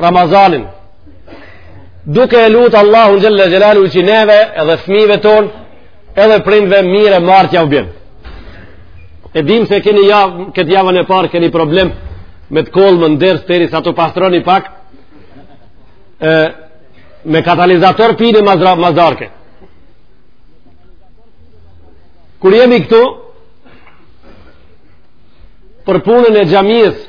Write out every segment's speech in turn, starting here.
Ramazanin duke e lutë Allahun xhelle xhelaluhu qi neve edhe fmijve tonë edhe prindve mire martja u bjen e dim se keni jav, këtë javën e parë keni problem me të kollmen në ders deri sa të pastroni pak e, me katalizator pini mazra, mazarke kur jemi këtu për punën e xhamijes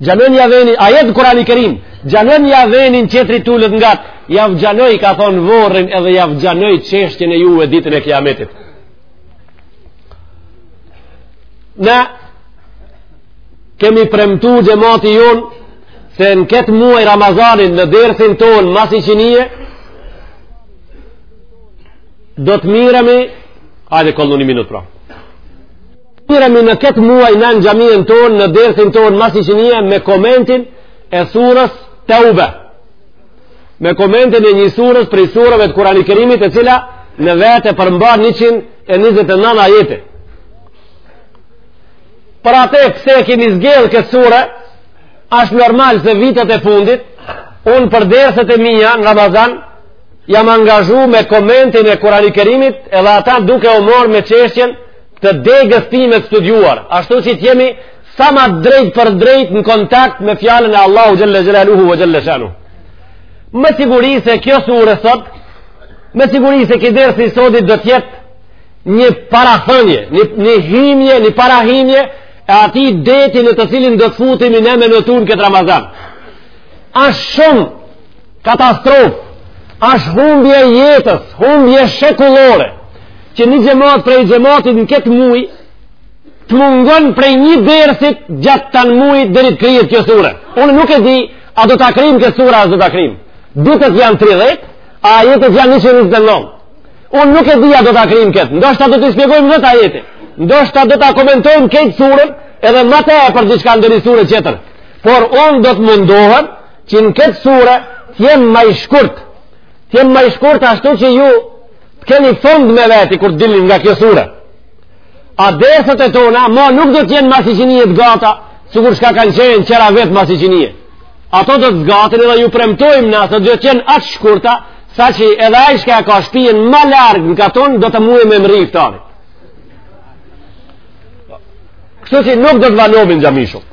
Gjanonja venin, ajet në Kurani Kerim, zgjanonja venin qetrit t'ulet ngat, ja zgjanoj ka thonë vorrin edhe ja zgjanoj qeshtjen e juve ditën e kiametit. Na, kemi premtu xhemati jonë, se në këtë muaj Ramazanin në dersin tonë mas iqinije, do të miremi, hajde kollu një minut pra. Miremi në këtë muaj në në xhamien tonë, në dersin tonë, mas iqinije me komentin e sures Teube. Me komentin e një sures prej sureve të Kurani Kerimit e cila në vete përmbar 129 ajete. Për ate pse e kemi zgjedhë këtë sure, ashtë normal se vitet e fundit, unë për derset e mija në Ramazan, jam angazhu me komentin e Kurani Kerimit edhe ata duke u mor me qeshtjen të degës time të studiuar, ashtu që të jemi sa ma drejt për drejt në kontakt me fjalën e Allahut xhelle xhelaluhu ve xhelle shanuhu. Me siguri se kjo sure sot, me siguri se ky ders i sotit do t'jetë një parathënje, një, një himje, një parahimje, e atij deti në të cilin do të futimi ne me notu në këtë Ramazan. Asht shumë Katastrofë, ashtë humbje jetës, humbje shekullore, që një xhemat prej xhematit në këtë muj, të mungon prej një dersit gjatë tanë muj deri të kryhet kjo sure. Unë nuk e di, a do ta kryjm kjo sure, a do ta kryjm. Ditët janë 30, ajetet janë 129. Unë nuk e di, a do ta kryjm këtë. Ndoshta do t'i spjegojmë dhetë ajete. Ndoshta do ta komentojmë këtë suren edhe më tepër diçka ndonjë sure qetër. Por unë do të mundohem Që në këtë sure të jem më i shkurt. Të jem më i shkurt ashtu që ju të keni fond me veti kur dilni nga kjo sure. A derset e tona, ma nuk do të jenë mas iqinije t'gata, sikur shka kanë qenë qera vjet mas iqinije. Ato do të zgaten edhe ju premtojmë na se do të jenë aq t'shkurta, sa që edhe ai shka ka shpijen ma largë në katun, do të mujë me mrri iftarin. Kështu që nuk do të vanohmi n'xhami shumë.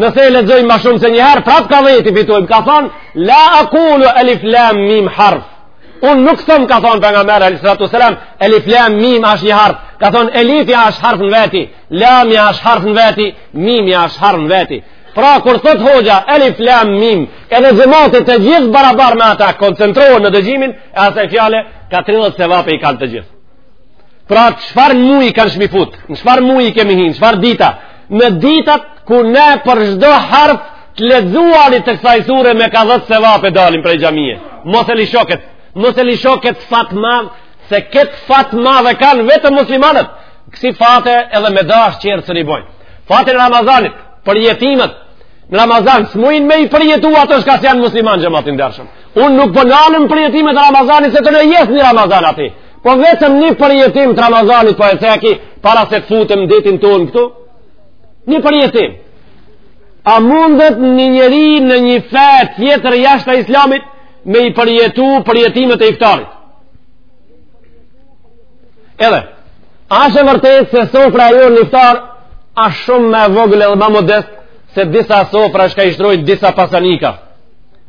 Nëse e lexojmë ma shumë se një herë, prap ka dhet i fitojm. Ka thon la aqulu alif lam mim harf. Un nuk thom ka thon pejgamberi alayhi salatu wasalam alif lam mim asht një harf. Ka thon alifi asht harf në veti, lami asht harf në veti, mimi asht harf në veti. Pra kur thot hoxha alif lam mim, edhe xhemati të gjithë barabar me ata koncentrohen në dëgjimin e asaj fjale, ka 30 sevape i kanë të gjithë. Pra, çfarë muji kanë me hi fut? Në çfarë muji kemi hinë? Çfarë dita? Në ditat ku ne për çdo harf të lexuarit të kësaj sure me ka dhetë sevape dalin prej xhamie. Mos e lëshoke. Mos e lëshoke fat madh, se këtë fat madh e kanë veç muslimanët. Kësi fate edhe me dash tjerët s'e bojnë. Fatin e Ramazanit, përjetimet, në Ramazan, s'mujnë me i përjetu ato çka s'janë musliman xhemat i ndershëm. Unë nuk përnalëm po përjetimet Ramazanit se të në jesë një Ramazan ati. Po vetëm një përjetim të Ramazanit po e ceki para se të futem n'detin tonë këtu? Një përjetim. A mundet një njeri në një fe tjetër jashta islamit me i përjetu përjetimet e iftarit? Edhe, asht e vërtet se sofra e jonë n'iftar asht shumë ma e vogël edhe ma modest se disa sofra çka i shtrojnë disa pasanika.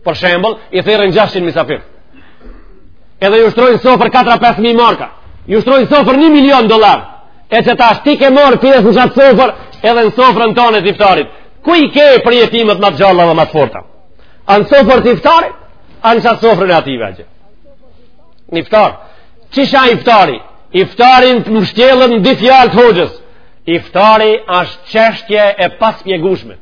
Për shembull, i thirrin 600 misafirë. edhe ju shtrojnë sofër 4-5 mijë marka ju shtrojnë sofër 1 milion dolar e qetash ti ke marrë pjesë në qatë sofër edhe në sofrën tonë të iftarit ku i ke përjetimet ma të gjalla dhe ma të forta a në sofrë të iftarit a në qatë sofrën e atij begi në iftar qysh a iftari iftari t'mshtjell në ditë jaltë hoqës iftari ashtë çeshtje e pashpjegushme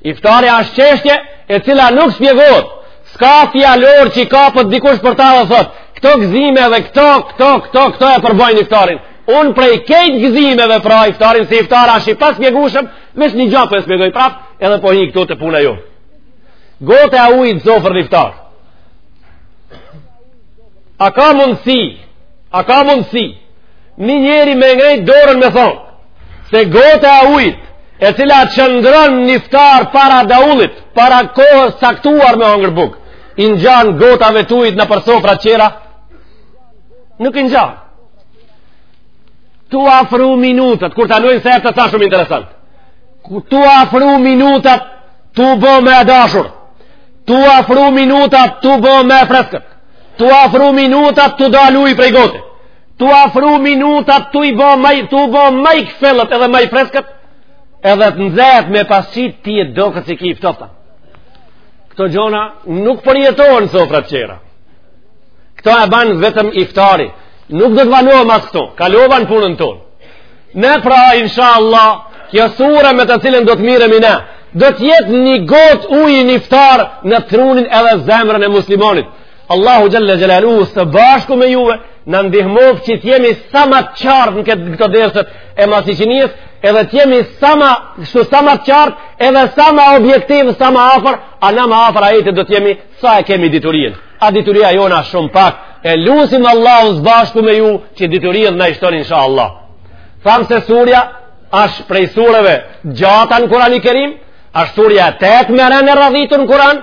Iftari është çeshtje e cila nuk shpjegohet. S'ka fjalor që i kapet dikush për ta dhe thot, këto gëzime dhe këto, këto, këto, këto e përbojnë iftarin. Unë prej krejt gëzimeve pra iftarin, se iftari është i pashpjegushëm, veç një gjo po e shpjegoj prap, edhe po hi ktu te puna jo. Gota e ujit n'sofër në iftar. A ka mundësi, a ka mundësi, Një njeri me e ngrejt dorën me thonë, se gota e ujit, e cila qëndron n'iftar para daullit, para kohës caktuar me hangër buk, i ngjan gotave të ujit nëpër sofra tjera, nuk i ngjan. Tu afru minutët, kur të nujnë se e të ta shumë interesant, tu afru minutët, tu bo ma e dashur, tu afru minutët, tu bo ma e freskët, tu afru minutët, tu dal uj prej gote, tu afru minutat tu i bo maj tu bo ma i këfellët edhe ma i freskët edhe të nëzet me pas qi ti e do këtë si ki pëtofta këto gjona nuk përjetohen sofrat qera këto e banë vetëm iftari nuk do të vanohem as këtu kalojmë n' punën ton ne pra insha Allah kjo sura me të cilën do të miremi na do të jetë një gotë ujë një iftar në trunin edhe zemrën e muslimonit Allahu xhalla xhelalu së bashku me juve na ndihmoft që të jemi sa më të qartë në këtë këto dersat e masiqindisë, edhe të jemi sa më kështu sa më të qartë, edhe sa më objektiv, sa më afër, a na më afër ai të do të jemi sa e kemi diturinë. A dituria jona shumë pak, e lusim Allahun së bashku me ju që diturinë na e shton inshallah. Tham se surja është prej sureve t'gjata në Kur'an i Kerim, është surja e tetë me ren e radhitur në Kur'an,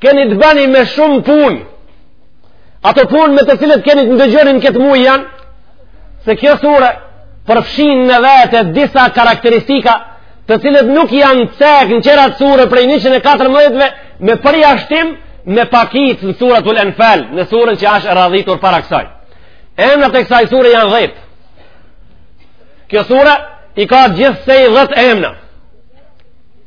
Kemi të bajmë me shumë pun. Ato pun me të cilët keni të ndëgjoni këtë muj janë, se kjo sure përfshin në vete disa karakteristika të cilët nuk janë cek në qerat sure prej 114-ve me përjashtim me pakic në suratul Enfal, në surën që ashtë radhitur para kësaj. Emnat e kësaj sure janë dhet. Kjo sure i ka gjithsej dhet emna.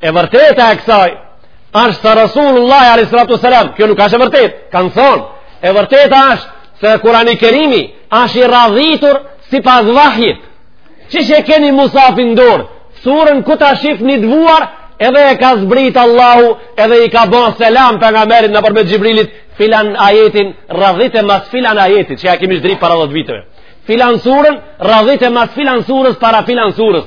e vërteta e kësaj ashtë se Rasulullah a.s. kjo nuk është e vërtet kanë thonë e vërteta është se kurani kerimi ashtë i radhitur sipas vahjit që e keni mushafin n'dorë surën ku ta shifni t'vuar edhe e ka zbrit Allahu edhe i ka bon selam pejgamberit nëpërmes Xhibrilit filan ajetin radhite mas filan ajetit që ja kemi zhdrit para dhet viteve filan surën radhite mas filan surës para filan surës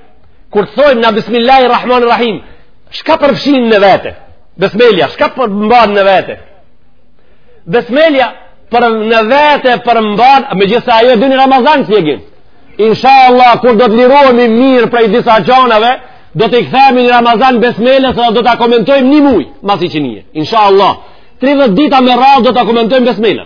kur të thojmë na bismillahi rahman rahim shka përfshin në vete besmelja shka përmban në vete besmelja por në vete përmban megjithëse ajo e do një ramazan shpjegim insha Allah kur do të lirohemi mirë prej disa gjanave do t'i kthehemi një ramazan besmeles dhe do ta komentojmë një muj masiqindije insha Allah 30 dit me rradh do ta komentojmë besmelja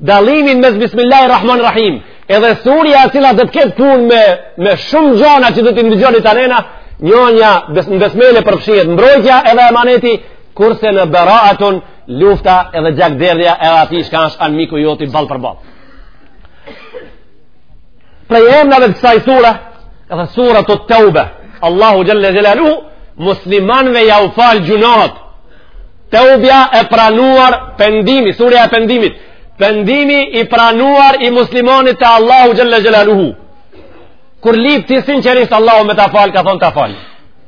Dallimin mes Bismillah e Rahman Rahim edhe surja e cila do të ketë pun me, me shumë gjona që do t'i ndëgjoni të nena njënja bes, në besmele përfshihet mbrojtja edhe emaneti kurse në beraatun lufta edhe gjakderdhja edhe ati shka është anmiku joti ball për ball prej emnave të kësaj sure edhe suratu Teube Allahu xhelle xhelalu muslimanve ja u falë gjynat Teubja, e pranuar pendimi, surja e pendimit, pendimi i pranuar i muslimonit te Allahu Xhelle Xhelaluhu. Kur lip ti sinqerisht Allahu me ta fal, ka thonë ta fal.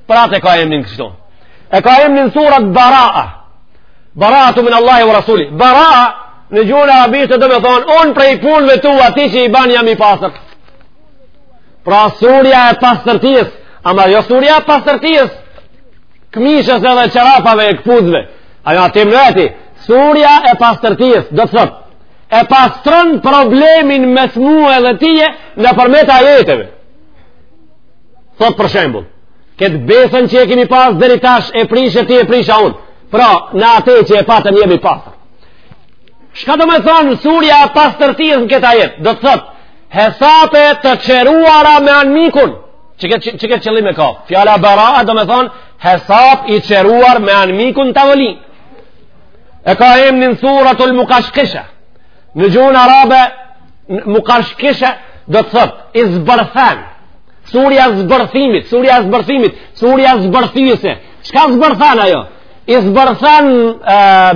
Pra e ka emnin kështu. E ka emnin surat Baraa. Baraatun min Allahi ve Rasulihi. Baraa në gjuhën arabishte domethonë, unë prej punëve tua ati që i ban jam i pastër. Pra surja e pastërtisë, ama jo surja e pastërtisë, këmishës edhe çorapave e këpucve. Ajo asht tem në veti, surja e pastërtisë, do të thotë, e pastron problemin mes mu edhe tije nëpërmjet ajeteve. Thot për shembul, këtë besën që e kemi pas deri tash e prishe ti e prisha unë, pra në ate që e patën jemi pastër. Çka do me thonë surja e pastërtisë në këtë ajet, do të thotë, hesape të qeruara me anmikun, Që këtë që këtë qëllim e ka fjala bara'a do me thonë hesap i qeruar me anmikun të avëllin. E ka emnin suratul mukashkisha. Në gjuhën arabe mukashkisha do të thotë i zbërthen. Surja zbërthimit, surja zbërthimit, surja zbërthyese. Çka zbërthen ajo? I zbërthen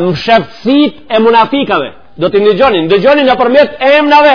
msheftësitë e munafikave. Do t'i ndëgjoni nëpërmjet emnave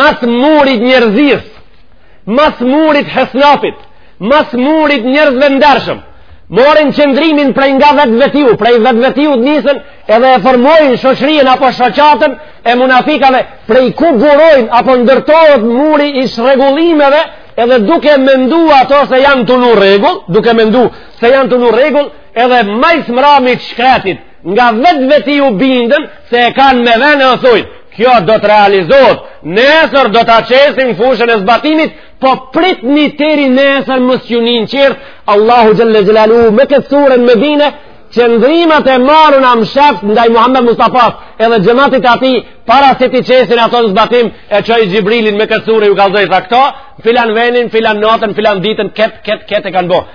mas murit njerëzisë mas murit hesnafit mas murit njerëzve ndershëm morin qëndrimin prej nga vetvetiu prej vetvetiut nisen edhe e formojnë shoqërinë apo shoqatën e munafikave prej ku burojnë apo ndërtohet muri i çrregullimeve edhe duke mendu ato se janë tu rregullu, duke mendu se janë tu rregullu, edhe më së mramit shkretit, Nga vetvetiu binden se e kanë me ven edhe thujnë. Kjo do të realizot, nesër do ta qesim n'fushën e zbatimit, po pritni deri nesër më sjunin qërë, Allahu Xhelle Xhelaluhu me këtë surën medine, qëndrimat e marruna msheft ndaj Muhammed Mustafas edhe xhematit t'tij para se t'i qesin ato në zbatim e çoi Xhibrilin me këtë surë ju kallzoi tha këto n'filan venin, filan notën, filan ditën, ket, ket, ket e kanë bo.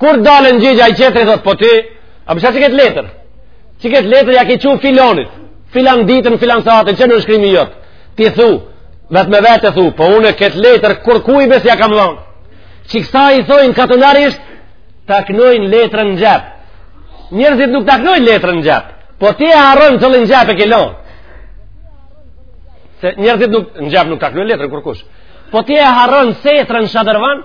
Kur del ndëgjon ai tjetri, thotë, po ti, a po e sheh qi këtë letër? Qi këtë letër, ja ke çu filonit, filan ditën, filan sahatin, që shkrimi jot? Ti thu, vetë me vetë e thu, po une këtë letër, kurkujt besa s'ja kam dhonë? Që kësa i thojnë katunarisht, ta knojnë letrën n'xhep. Njerëzit nuk ta knojnë letrën n'xhep, po ti e harron te cili xhep e ki lonë. Se njerëzit nuk, në xhep nuk ta knojnë letrën kurkush. Po ti e harron setrën n'shadërvan,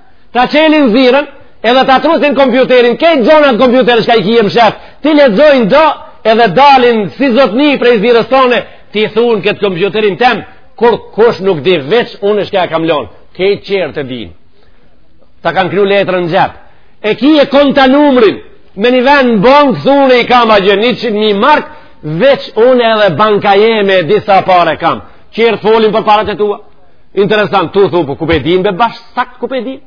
ta çelin zyrën, edhe ta trusin kompjuterin, kejt gjonat kompjuter shka i kije mshef, t'i lexojnë do, edhe dalin si zotni prej zyrës tone, ti thu n'këtë kompjuterin tem, kurkush nuk di veç unë shka e kam lonë, kejt tjerët e din, ta kanë kru letrën në xhep, e kije konto numrin, me një ven në bankë, thu unë i kam atje, njëqind mijë marka, veç unë edhe banka jeme, di sa pare kam, tjerët folin për parat e tua, Interesant, ti thu, po ku pe din be, bash sakt ku pe din?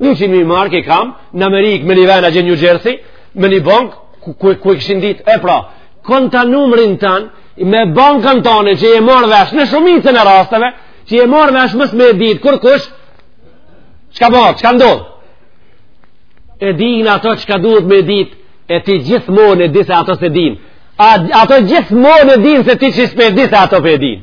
Njëqind mijë marka i kam, në Amerikë, me një ven atje në New Jersey, me një bank, ku, ku, ku e kishin dit, e pra, konto numrin ton, me bankën tonë që e marrë vesh në shumicën e rasteve, që e marrë vesh mos me ditë kurkush, që ka marrë, çka ndodh? E dinë ato çka duhet me ditë, e ti gjithmonë e di se ato se din. A, ato gjithmonë e din se ti hiç s'pe di se ato pe din.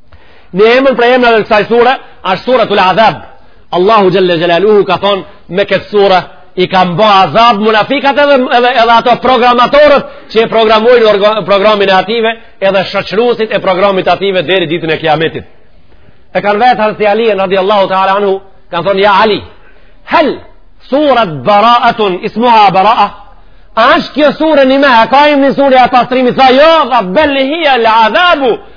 Një emër prej emnave të kësaj sure, ashtë Suretul Adhab. Allahu Xhele Xhelaluhu ka thonë me këtë sure, i ka ba azab munafikat edhe, edhe, edhe ato programatorët që e programojnë programin e atyne edhe shoqrusit e programit atyne deri ditën e kijametit. E kanë vet hazreti Alien radijallahu ta'ala anhu, kanë thonë, ja Ali, hel, surat baraatun, ismuha baraa, a është kjo sure një me, a ka emën një sure e pastrimit, tha jo, dhe bel hije el adhabu,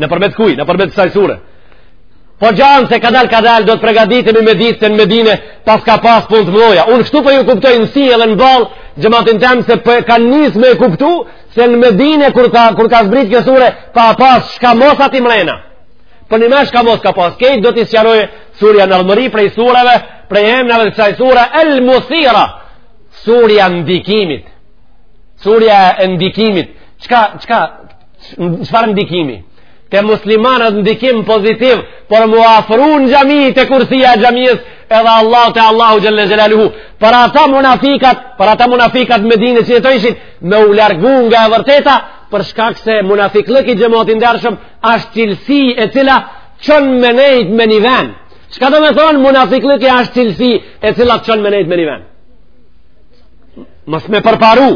Nëpërmjet kujt, nëpërmjet kësaj sure. Po ngjan se kadal kadal do të pregaditemi me ditë se në Medine paska pas punë të mdhoja. Unë kështu po ju kuptoj në sy edhe në ballë xhematin tem se po ka nis me kuptu se në Medine kur ka, kur ka zbrit kjo sure ka pas shka mos aty mrena. Po një me shka mos ka pas kejt do t'i sqaroj surja në ardhmëri prej sureve prej emnave të kësaj sure el musira surja ndikimit. Surja e ndikimit. Çka, çka, çfarë ndikimi te muslimanët ndikim pozitiv për m'u afru në xhami te kursia e xhamisë edhe Allah te Allahu xhele xhelaluhu për ata munafikat për ata munafikat Medine që t'i shtin me u largu nga e vërteta për shkak se munafikllëki xhemat i ndershëm ashtë cilësi e cila çon me nejt me një ven çka domethonë munafikllëki ashtë cilësi e cila çon me nejt me një ven mos me përparu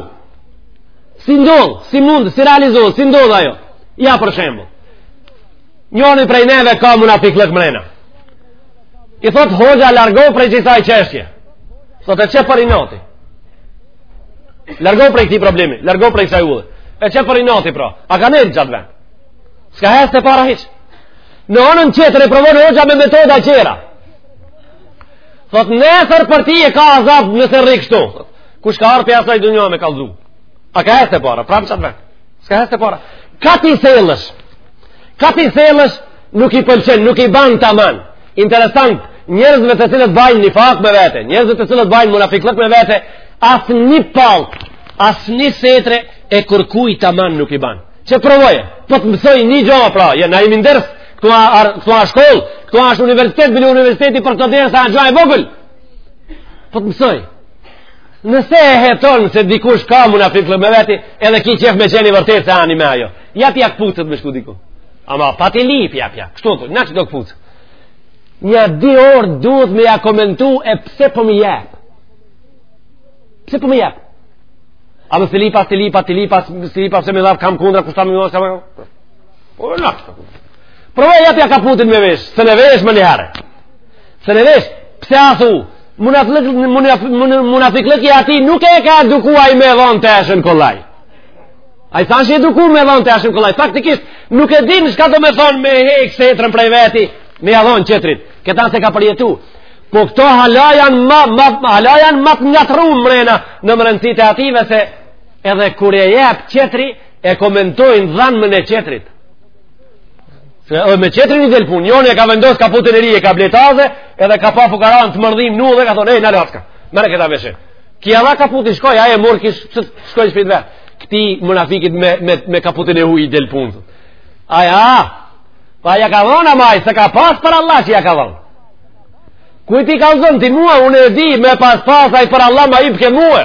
Si ndodh, si mund, si realizohet, si ndodh ajo. Ja për shembull. Njoni prej neve ka munafikllëk mrena. I thot hoxha largo prej qisaj çështje. Thot e qe për inati. Largo prej këtij problemi, largo prej kësaj udhe. E qe për inati pra. A ka nejt n'qat vend. S'ka hec përpara hiç. Në anën tjetër e provon hoxha me metoda tjera. Thot nesër për ty ka azab nëse rri kështu. Kush ka arpi asaj dunja me kalzu? A ka heste para? Prapë në qat vend. S'ka heste para. Kah t'i sillesh. Kah t'i sillesh nuk i pëlqen, nuk i ban taman. Interesant, njerëzve të cilët bajnë nifak me vete, njerëzve të cilët bajnë munafikllëk me vete, asnjë pallë, asnjë setre e kurkujt taman nuk i ban. Qe provoje, po të mësoj një gja pra, ja, na jemi në ders, këtu asht shkollë, këtu asht universitet, bile universiteti për këto derse asht gja e vogël, Po të mësoj. Nëse e heton se dikush ka munafikllëk me veti, edhe ki qef me qenë vërtet se ani me ajo. Jepja këpucët me shku diku. Ama pa t'i lypë jepja. Kështu thotë, na çka do këpucët. Nja dy orë duhet me ja komentu e pse po më jep. Pse po më jep? A më sili pas, sili pas, sili pas, sili pas, se me dhaf kam kundra, kushtam një nështë, kam... Po, në nështë. Provo jepja kaputin me vesh, s'e vesh më një S'e vesh, pse a thu, munafikllëki i atij nuk e ka eduku ai me dhonë teshën kollaj. Ai s'asht eduku me dhonë teshën kollaj. Faktikisht, nuk e din shka do me thonë me hekë setrën prej veti, me ja dhonë qetrit. Këta s'e ka përjetu. Po këto hala janë ma, ma, hala janë ma të ngatru mrena në mrendësitë e atyve se edhe kur e jep qetri e komentojnë dhanmen e qetrit. Edhe me qetrin i del punë, njoni e ka vendos kaputën e ri e ka ble taze, edhe ka pa fukaran tu mërdhi edhe ka thonë, e, vllaçko, merre këta veshe. Ja dha kaputin shkoi, ai e murr kish, që shkoi n'shpi t'vet. Këtij munafikit me, me, me kaputin e huj i del punë. Aja, a, pa ja ka dhonë a majë, s'e ka pas për Allah që ja ka dhonë. Kujt i ka dhonë, ti mua, unë e di, me pas pas, ai për Allah ma ipke mua.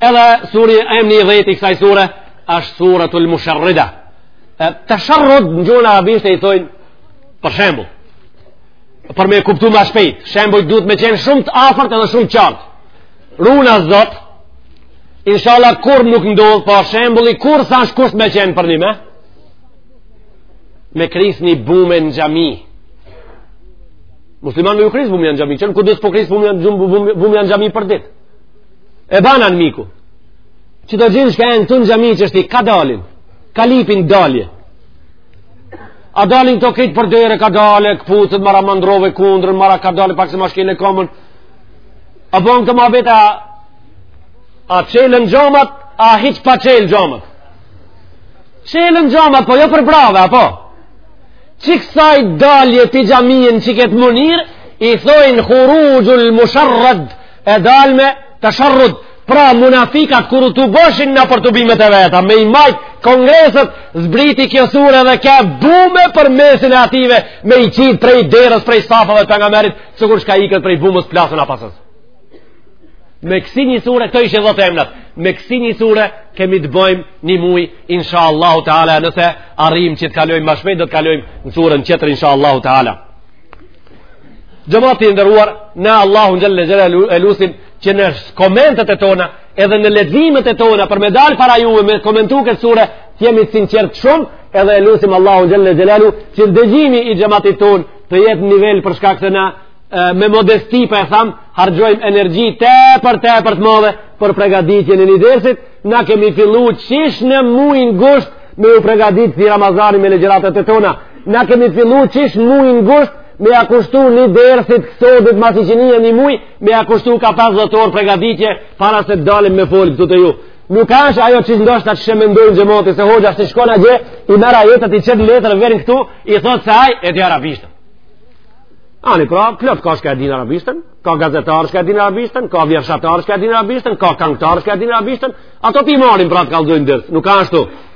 Edhe suri e emni i dhjeti i kësaj sure, është suratul musharrida. Tasharrud në gjuhën arabishte i thojnë, për shembul, për me kuptu ma shpejt, shembujt duhet me qenë shumë të afërt edhe shumë të qartë. Runa Zot, inshallah kurrë nuk ndodhë, po shembulli kurrë s'asht kusht me qenë për njime, me kris një bumë në xhami. Musliman me ju kris bumë në xhami, qe në Kuds po kris bume në xhami për ditë. e banë armiku që të gjind shka jenë ktu në xhami që është i kah dalin kah lypin dalje a dalin këto krejt për dere kadale këpucët more ma ndrrove kundrën more kadale pak se ma shkele komën a bon këto muhabete a çelën xhamat a hiç pa çelë xhamat çelën xhamat po jo për brave apo qikësaj dalje prej xhamie në qikët mënyrë i thojnë khuruxhul musharrad e dalme tesharrud, pra munafikat kur u tuboshin nëpër tubimet e veta, me i majtë kongreset, zbriti kjo sure dhe ke bume për mesin e atyve, me i qitë prej derës, prej stafëve të nga merit, sikur shka ikët prej bumës plasën a pasës. Me kësi një sure, këto ishin dhetë emnat, me kësi një sure, kemi të bëjmë një muj, insha Allahu Teala, nëse arrim që të kalojmë ma shpejt, do të kalojmë në suren qetër, insha Allahu Teala. Xhemati i nderuar, ne Allahun xhelle xhelaluhu e lusim, që në komentet e tona, edhe në leximet e tona, për me dalë para juve, me komentu këtë sure, të jemi të sinqertë shumë, edhe e lusim Allahun xhelle xhelaluhu, që dëgjimi i xhematit ton, të jetë në nivel për shkak se na, me modesti por po e tham, harxhojmë energji tepër tepër të madhe, për pregaditje e një dersit, na kemi fillu qysh në mujin gusht, me u pregadit si Ramazani me ligjëratat e tona, Na kemi fillu qysh në mujin gusht me ja kushtu një dersit kësodit masi që një një muj me ja kushtu ka pesëdhetë orë pregaditje para se të dalim me folë këtu te ju. Nuk asht ajo qysh ndoshta që e mendojnë xhemati se hoxha si shkon atje i merr ajetet i qet në letër vjen këtu i thotë se aj e di arabishten. Ani pra, plot ka shka e din arabishten, ka gazetarë shka e din arabishten, ka vjershatarë shka e din arabishten, ka kangtarë shka e din arabishten, ata t'i marrim pra të kallzojnë ders, nuk ka ashtu.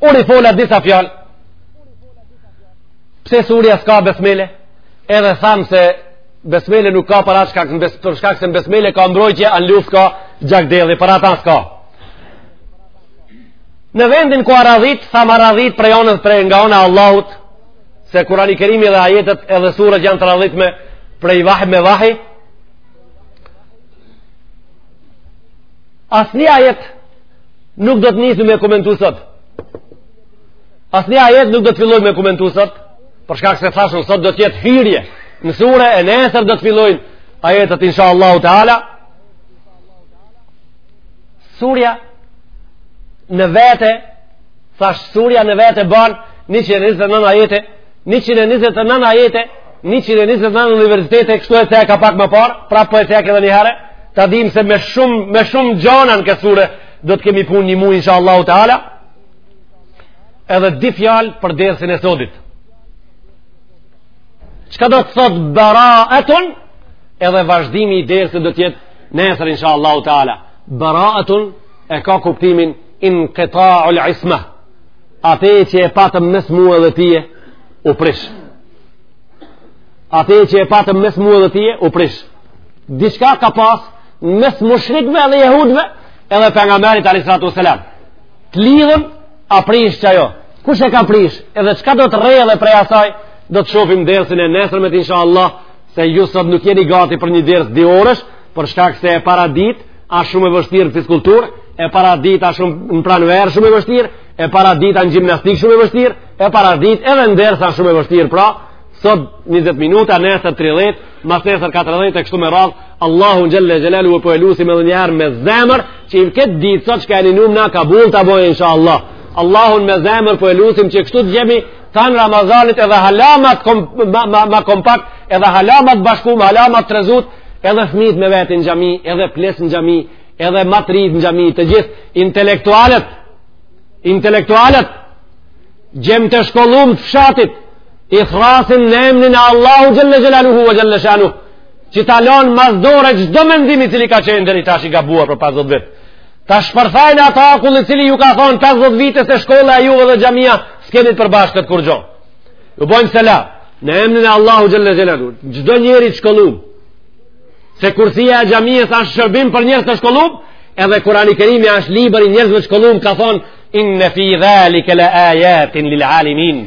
Unë i fola disa fjalë. Pse surja s'ka besmele? Edhe thamë se besmele nuk ka për shkak, bes, për shkak se besmele ka mbrojtje, a në luftë ka gjakderdhje, për ata s'ka. Në vendin ku a radhit, thamë a radhit prej onës prej nga ona Allahut, se Kurani Kerimi dhe ajetet edhe suret janë të radhitme prej vahjit me vahj, asnjë ajet nuk do të nisim me komentu sot. Asnjë ajet nuk do të fillojmë me komentu sot, për shkak se thashën sot do të jetë hyrje në sure e nesër do të fillojnë ajetet insha Allahu Teala. Surja në vete, thashë surja në vete ban 129 ajete, 129 ajete, 129 universitete, kështu e ceka pak më parë, pra po e ceki edhe një herë, ta dim se me shumë, me shumë gjona në këtë sure, do të kemi punë një muj, insha Allahu Teala, edhe dy fjalë për dersin e sodit. Çka do të thotë beraetun, edhe vazhdimi i dersit do të jetë nesër, insha Allahu Teala. Beraetun e ka kuptimin inkitaul ismah. Ate që e patëm mes mua dhe tije, u prish. Ate që e patëm mes mua dhe tije, u prish. Diçka ka pas mes mushrikve dhe jehudve, edhe pejgamberit alejhi salatu selam të lidhme, asht prish qajo. Kush e ka prish? Edhe çka do të rrjedhë prej asaj, do të shofim dersin e nesërmet, insha Allah, se ju sot nuk jeni gati për një ders dy orësh, për shkak se e para ditë asht shumë e vështirë në fiskulturë, e para ditë asht shumë në pranverë, shumë e vështirë, e para ditë në gjimnastikë shumë e vështirë, e para ditë edhe në ders asht shumë e vështirë, pra, sot 20 minuta, nesër 30, masnesër 40, e kështu me radhë, Allahun xhelle xhelaluhu po e lusim edhe njëherë me zemër, qi këtë ditë sot çka e ninum na kabull ta bojë, insha Allah. Allahun me zemër po e lusim që kështu të jemi, tanë Ramazanit edhe hala ma t'kom, ma, ma, ma kompakt, edhe hala ma t'bashkum, hala ma t'rezut, edhe fmijt me vete në xhami, edhe pleqt në xhami, edhe më të rinjtë në xhami, të gjithë intelektualët, intelektualët djem të shkollum të fshatit, i thrrasim në emrin e Allahu xhalla xhelaluhu ve xhalla shanu, që ta lënë mas dore çdo mendim i cili ka qenë deri tash i gabuar për 50 vjet. Ta shpërthajnë ata akull i cili ju ka thonë 50 vite se shkolla e juve dhe xhamia s'keni të përbashkët kurgjo. Ju bojmë selam në emrin e Allahu xhalla xhelaluhu. Çdo njeri të shkollum Se kursia e xhamisë është shërbim për njerëz të shkollum, edhe kurani kerimi është libër i njerëzve të shkollum, ka thonë, inne fi dhalike le ajatin lil alimin.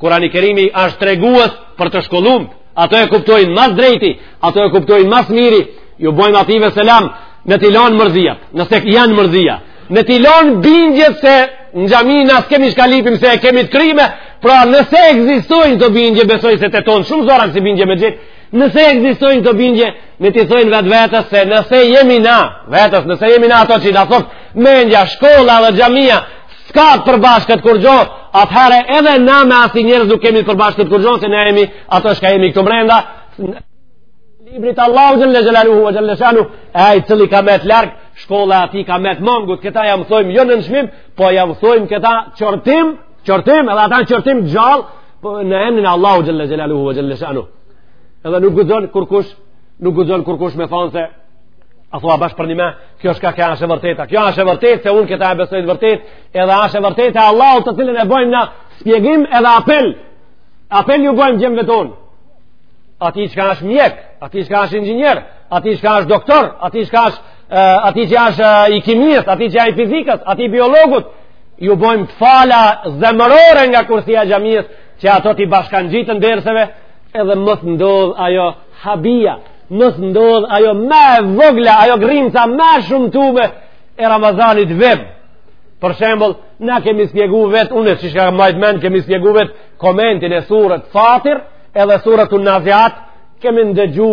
Kurani kerimi është treguës për të shkollum, ato e kuptojnë ma s'drejti, ato e kuptojnë ma s'miri, ju bojmë atyve selam, ne t'i lanë mërzijat, nëse janë mërzijat, ne t'i lanë bindjet se në xhami na s'kemi çka lypim se e kemi të kryme, pra nëse ekzistojnë këto bindje, besoj se te tonët shumë zor asi bindje me gjet, Nëse ekzistojnë këto bindje, ne t'i thojnë vetvetes se nëse jemi na vet, nëse jemi na ato qi na thot mendja, shkolla dhe xhamia, s'ka të përbashkët kurgjo, atëherë edhe na me asi njerëz nuk kemi të përbashkët kurgjo, se ne jemi ato çka jemi këtu mrenda, librit Allahu xhelle xhelaluhu ve xhelle shanu, e ai cili ka met larg, shkolla atij i ka met mangut, këta jau thojmë jo nënçmim, po jau thojmë këta qortim, Qortim, edhe ata në qortim të gjallë, po, në emnin e Allahu xhalla xhelaluhu ve xhalla shanu. Edhe nuk guxon kurkush, nuk guxon kurkush me thonë se a thua bash përnime, kjo është ka kjo është e vërteta. Kjo është e vërtetë se unë këta e besoj të vërtetë, edhe është e vërtetë e Allahu të cilën e bëjmë na spjegim edhe apel. Apel ju bëjmë djemve tonë. Atij çka është mjek, atij çka është inxhinier, atij çka është doktor, atij çka është atij që është i kimijës, atij që është i fizikës, atij biologut, ju bojmë të fala zemërore nga kursia e xhamiës, që ata t'i bashkangjiten derseve, edhe mos ndodh ajo habia, mos ndodh ajo më e vogla, ajo grimca më e shumtume e Ramazanit vjem. Për shembull, na kemi shpjegu vetë, unë që çka maj n'men, kemi shpjegu vetë komentin e suretu Fatir, edhe suretun Naziat, kemi ndëgju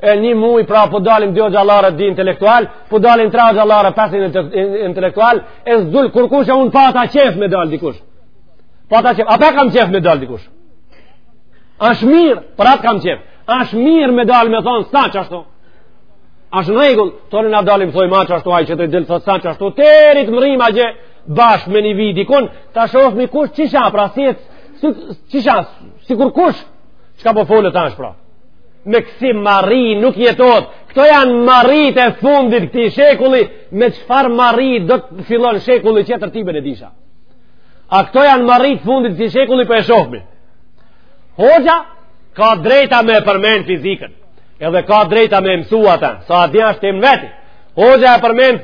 e një muj pra po dalim dy hoxhallarë dy intelektual, po dalim tre hoxhallarë pesë intelektual, e s'dul kurkush e un pata qef me dal dikush. Pata qef, apo kam qef me dal dikush. Ash mirë, për atë kam qef. Ash mirë me dal me thon s'a qashtu. Ash në rregull, tonë na dalim thojm a qashtu ai që të del thot s'a qashtu. Terit mrim aje bash me një vit dikon, ta shohmi kush qysh a pra si qysh a sikur kush çka po folet tash pra. me kësi marri nuk jetohet këto janë marritë e fundit këtij shekulli me çfarë marri do të fillon shekulli qetër tybe n'e disha a këto janë marritë e fundit këtij shekulli por po e shofmi hoxha ka drejta me përmen fizikën edhe ka drejta me e mësu atë sa e di është temë n'veti hoxha e përmen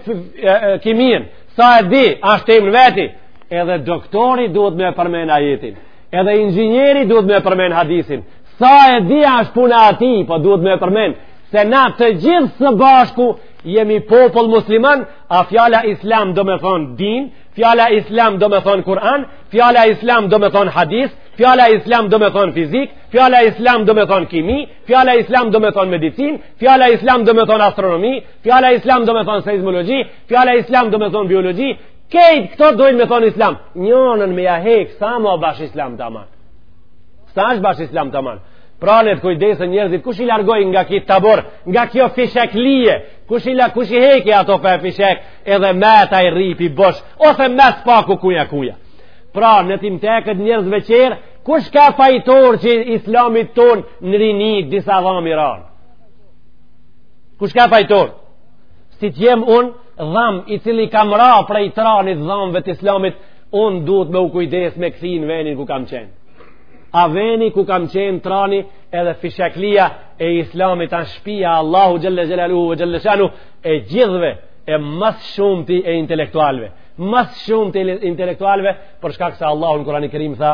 kimijën sa e di është temë n'veti edhe doktori duhet me përmen ajetin Edhe inxhinieri duhet me përmen hadisin. Sa e di është puna e atij, po duhet me përmen. Se na të gjithë së bashku jemi popull musliman, a fjala islam do me thonë din, fjala islam do me thonë kuran, fjala islam do me thonë hadis, fjala islam do me thonë fizik, fjala islam do me thonë kimi, fjala islam do me thonë medicin, fjala islam do me thonë astronomi, fjala islam do me thonë seizmologji, fjala islam do me thonë biologji, Krejt, këto dojnë me thonë islam. Njënën me ja hek, s'a më bash islam taman. S'është bash islam taman. Pra ne të kujdesen njerëzit, kush i largoi nga ky tabor, nga kjo fisheklije, kush i, la, kush i heki ato fe fishek, edhe met ai rripi bosh, ose më s'paku kuja kuja. Pra ne t'i mteket njerëzve qerë, kush ka fajtor që islamit tonë në rini disa dhamë i ranë? Kush ka fajtor? si të jem un dham i cili kam ra prej tranit dhamëve të islamit un duhet me u kujdes me kthy n'venin ku kam qen a veni ku kam qen trani edhe fishaklia e islamit a shpia e Allahut xhelle xhelaluhu ve xhelle shanuhu e gjithve e ma s'shumti e intelektualve ma s'shumti e intelektualve për shkak se Allahu në Kur'ani Kerim tha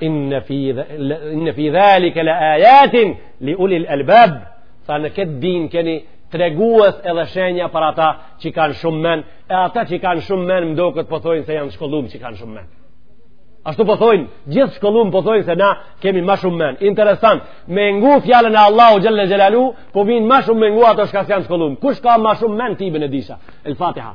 inne fi dhalike la ajatin li ulil elbab tha në këtë din keni tregues edhe shenja për ata që kanë shumë men, e ata që kanë shumë men m'doket po thojnë se janë shkollum që kanë shumë men. Ashtu po thojnë, gjithë shkollum po thojnë se na kemi ma shumë men. Interesant, me ngu fjalën e Allahu xhel-le xhelaluhu, po vinë ma shumë me ngu ato shka s'janë shkollum. Kush ka ma shumë men tybe n'e disha? El Fatiha.